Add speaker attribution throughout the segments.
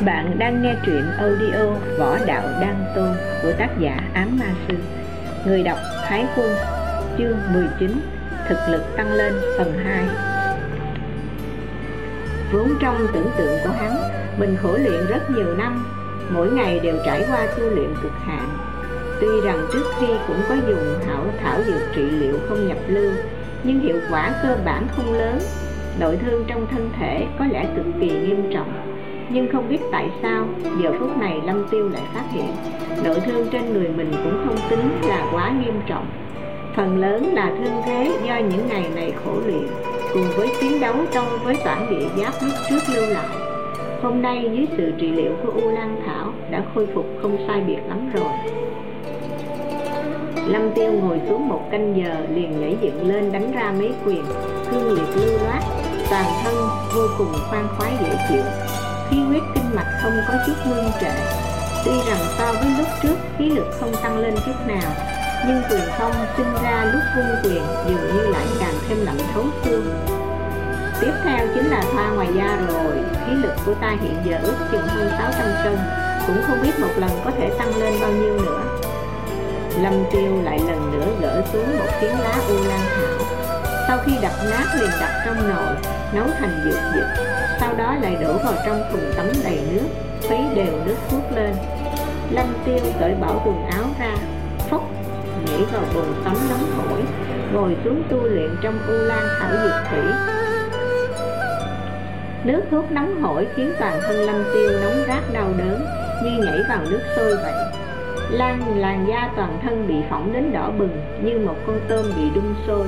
Speaker 1: Bạn đang nghe truyện audio Võ Đạo Đăng Tôn của tác giả Ám Ma Sư. Người đọc Thái Quân, Chương 19 Thực lực tăng lên phần 2 Vốn trong tưởng tượng của hắn, Mình khổ luyện rất nhiều năm, Mỗi ngày đều trải qua tu luyện cực hạn. Tuy rằng trước khi cũng có dùng hảo thảo dược trị liệu không nhập lưu, Nhưng hiệu quả cơ bản không lớn. Nội thương trong thân thể có lẽ cực kỳ nghiêm trọng nhưng không biết tại sao, giờ phút này lâm tiêu lại phát hiện nội thương trên người mình cũng không tính là quá nghiêm trọng. Phần lớn là thương thế do những ngày này khổ luyện, cùng với chiến đấu trong với toản địa giáp lúc trước lưu lại. Hôm nay dưới sự trị liệu của u lan thảo đã khôi phục không sai biệt lắm rồi. Lâm tiêu ngồi xuống một canh giờ liền nhảy dựng lên đánh ra mấy quyền, cương liệt lưu loát, toàn thân vô cùng khoan khoái dễ chịu khí huyết kinh mạch không có chút ngưng trệ. Tuy rằng so với lúc trước, khí lực không tăng lên chút nào, nhưng quyền phong sinh ra lúc vung quyền dường như lại càng thêm lạnh thấu xương. Tiếp theo chính là thoa ngoài da rồi. Khí lực của ta hiện giờ ước chừng hơn 600 cân cũng không biết một lần có thể tăng lên bao nhiêu nữa. Lâm tiêu lại lần nữa gỡ xuống một phiến lá u lan thảo. Sau khi đập nát liền đặt trong nồi, nấu thành dược dịch sau đó lại đổ vào trong thùng tắm đầy nước khuấy đều nước thuốc lên. Lâm tiêu cởi bỏ quần áo ra, phốc, nhảy vào bồn tắm nóng hổi, ngồi xuống tu luyện trong u lan thảo diệt thủy. Nước thuốc nóng hổi khiến toàn thân lâm tiêu nóng rát đau đớn, như nhảy vào nước sôi vậy. Lan làn da toàn thân bị phỏng đến đỏ bừng, như một con tôm bị đun sôi.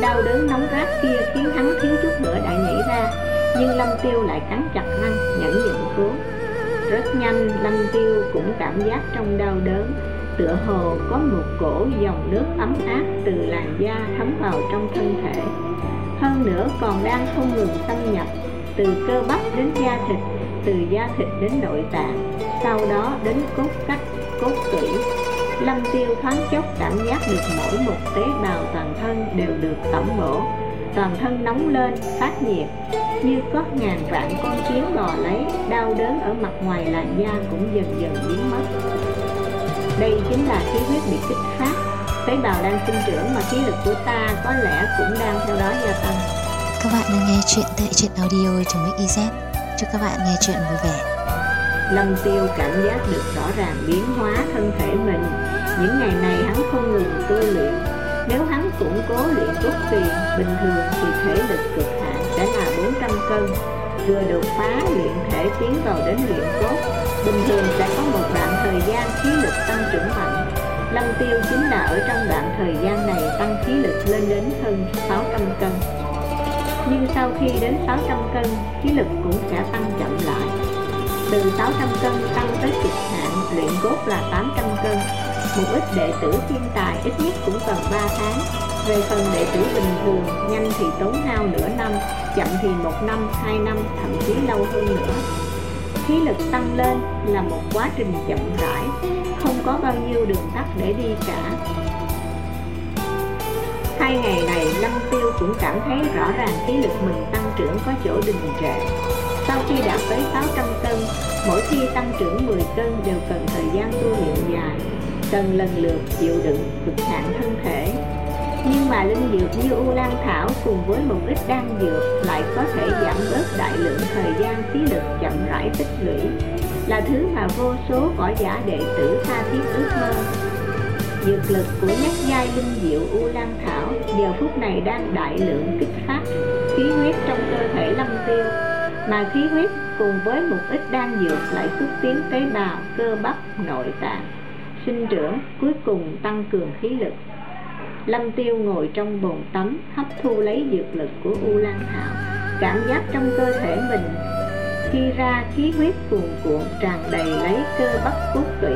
Speaker 1: Đau đớn nóng rát kia khiến hắn thiếu chút nữa đã nhảy nhưng lâm tiêu lại cắn chặt răng nhẫn nhịn xuống. Rất nhanh, lâm tiêu cũng cảm giác trong đau đớn. Tựa hồ có một cổ dòng nước ấm áp từ làn da thấm vào trong thân thể. Hơn nữa còn đang không ngừng xâm nhập, từ cơ bắp đến da thịt, từ da thịt đến nội tạng, sau đó đến cốt cách, cốt tủy. Lâm tiêu thoáng chốc cảm giác được mỗi một tế bào toàn thân đều được tẩm bổ toàn thân nóng lên phát nhiệt như có ngàn vạn con kiến bò lấy đau đớn ở mặt ngoài làn da cũng dần dần biến mất. Đây chính là khí huyết bị kích phát. Tế bào đang sinh trưởng mà khí lực của ta có lẽ cũng đang theo đó gia tăng.
Speaker 2: Các bạn đang nghe chuyện tại truyện audio trong Mix chúc các bạn nghe chuyện vui vẻ.
Speaker 1: Lâm tiêu cảm giác được rõ ràng biến hóa thân thể mình. Những ngày này hắn không ngừng tu luyện nếu hắn củng cố luyện cốt tiền, bình thường thì thể lực cực hạn sẽ là 400 cân. Vừa đột phá luyện thể tiến vào đến luyện cốt bình thường sẽ có một đoạn thời gian khí lực tăng trưởng mạnh. Lâm tiêu chính là ở trong đoạn thời gian này tăng khí lực lên đến hơn 600 cân. Nhưng sau khi đến 600 cân, khí lực cũng sẽ tăng chậm lại. Từ 600 cân tăng tới cực hạn, luyện cốt là 800 cân một ít đệ tử thiên tài ít nhất cũng cần 3 tháng. Về phần đệ tử bình thường, nhanh thì tốn hao nửa năm, chậm thì một năm, hai năm, thậm chí lâu hơn nữa. Khí lực tăng lên là một quá trình chậm rãi, không có bao nhiêu đường tắt để đi cả. Hai ngày này, lâm tiêu cũng cảm thấy rõ ràng khí lực mình tăng trưởng có chỗ đình trệ. Sau khi đạt tới 600 cân, mỗi khi tăng trưởng 10 cân đều cần thời gian tu luyện dài cần lần lượt chịu đựng cực hạn thân thể. Nhưng mà linh dược như u lan thảo cùng với một ít đan dược lại có thể giảm bớt đại lượng thời gian, khí lực chậm rãi tích lũy. Là thứ mà vô số võ giả đệ tử tha thiết ước mơ. Dược lực của nhất giai linh diệu u lan thảo giờ phút này đang đại lượng kích phát khí huyết trong cơ thể lâm tiêu. Mà khí huyết cùng với một ít đan dược lại xúc tiến tế bào, cơ bắp, nội tạng sinh trưởng, cuối cùng tăng cường khí lực. Lâm tiêu ngồi trong bồn tắm, hấp thu lấy dược lực của u lan thảo, cảm giác trong cơ thể mình. Khi ra khí huyết cuồn cuộn, tràn đầy lấy cơ bắp cốt tủy.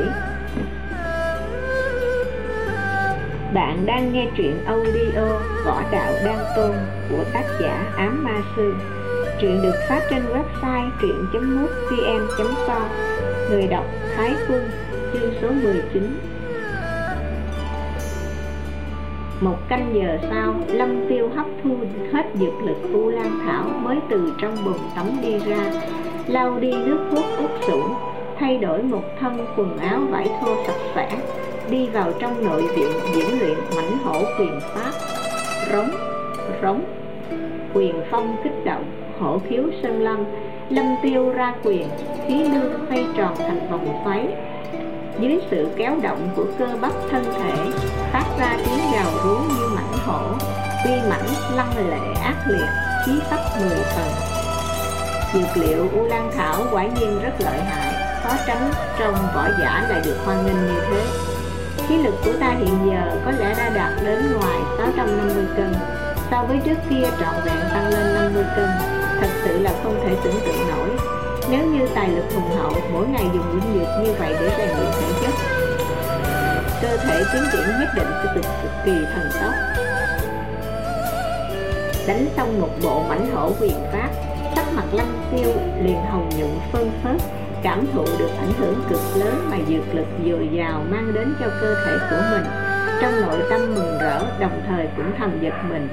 Speaker 1: Bạn đang nghe truyện audio võ đạo đan tôn của tác giả ám ma sư. Truyện được phát trên website truyện.mútvn.com người đọc thái quân chương số 19 Một canh giờ sau, Lâm Tiêu hấp thu hết dược lực U Lan Thảo mới từ trong bồn tắm đi ra lau đi nước thuốc út sũng thay đổi một thân quần áo vải thô sạch sẽ đi vào trong nội viện diễn luyện mảnh hổ quyền pháp. Rống rống. Quyền phong kích động hổ khiếu sơn lâm. Lâm tiêu ra quyền khí lương xoay tròn thành vòng xoáy dưới sự kéo động của cơ bắp thân thể, phát ra tiếng gào rú như mảnh hổ, uy mãnh, lăng lệ, ác liệt, khí phách mười phần. Dược liệu u lan thảo quả nhiên rất lợi hại, khó tránh, trong võ giả lại được hoan nghênh như thế. Khí lực của ta hiện giờ có lẽ đã đạt đến ngoài 650 cân, so với trước kia trọn vẹn tăng lên 50 cân, thật sự là không thể tưởng tượng nổi nếu như tài lực hùng hậu mỗi ngày dùng linh dược như vậy để rèn luyện thể chất cơ thể tiến triển nhất định sẽ cực, cực kỳ thần tốc. Đánh xong một bộ mảnh hổ quyền pháp sắc mặt lăng tiêu liền hồng nhuận phân phớt cảm thụ được ảnh hưởng cực lớn mà dược lực dồi dào mang đến cho cơ thể của mình. Trong nội tâm mừng rỡ đồng thời cũng thầm giật mình.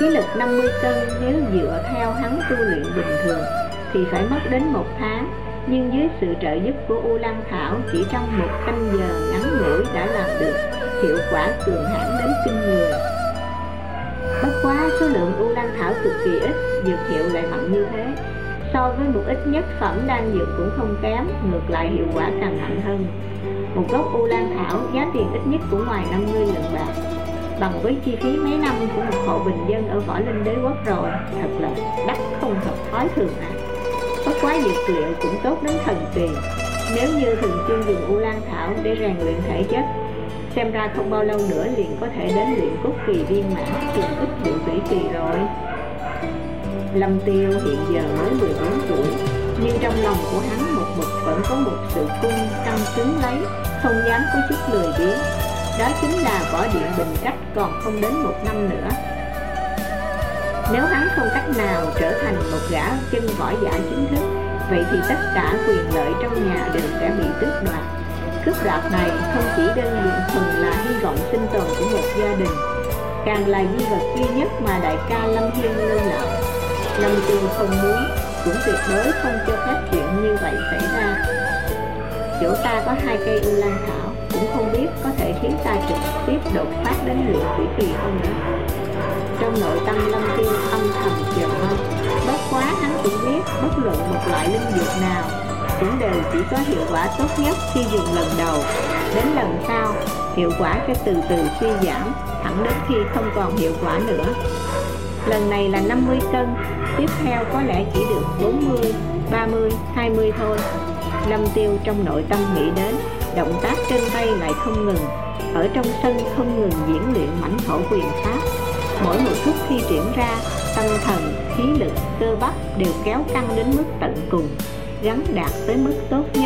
Speaker 1: Khí lực 50 cân nếu dựa theo hắn tu luyện bình thường thì phải mất đến một tháng. Nhưng dưới sự trợ giúp của U Lan Thảo, chỉ trong một canh giờ ngắn ngủi đã làm được hiệu quả cường hãn đến kinh người. Bất quá số lượng U Lan Thảo cực kỳ ít, dược hiệu lại mạnh như thế. So với một ít nhất phẩm đan dược cũng không kém, ngược lại hiệu quả càng mạnh hơn. Một gốc U Lan Thảo giá tiền ít nhất cũng ngoài 50 lượng bạc. Bằng với chi phí mấy năm của một hộ bình dân ở võ linh đế quốc rồi, thật là đắt không hợp thói thường ạ. à bất quá dược liệu cũng tốt đến thần kỳ. Nếu như thường xuyên dùng u lan thảo để rèn luyện thể chất, xem ra không bao lâu nữa liền có thể đến luyện cốt kỳ viên mãn trường ích luyện thủy kỳ rồi. Lâm tiêu hiện giờ mới 14 tuổi, nhưng trong lòng của hắn một mực vẫn có một sự cung căng cứng lấy, không dám có chút lười biếng. Đó chính là võ điện bình cách còn không đến một năm nữa nếu hắn không cách nào trở thành một gã chân võ giả chính thức, vậy thì tất cả quyền lợi trong nhà đều sẽ bị tước đoạt. Cướp đoạt này không chỉ đơn thuần là hy vọng sinh tồn của một gia đình, càng là di vật duy nhất mà đại ca lâm hiên lưu lại. Lâm tiêu không muốn, cũng tuyệt đối không cho phép chuyện như vậy xảy ra. Chỗ ta có hai cây u lan thảo, cũng không biết có thể khiến ta trực tiếp đột phát đến luyện thủy kỳ không nữa trong nội tâm lâm tiêu âm thầm chờ mong. Bất quá hắn cũng biết bất luận một loại linh dược nào cũng đều chỉ có hiệu quả tốt nhất khi dùng lần đầu. Đến lần sau, hiệu quả sẽ từ từ suy giảm, thẳng đến khi không còn hiệu quả nữa. Lần này là 50 cân, tiếp theo có lẽ chỉ được 40 30 20 thôi. Lâm Tiêu trong nội tâm nghĩ đến, động tác trên tay lại không ngừng. Ở trong sân không ngừng diễn luyện mảnh thổ quyền pháp mỗi một phút khi triển ra, tâm thần, khí lực, cơ bắp đều kéo căng đến mức tận cùng, gắn đạt tới mức tốt nhất.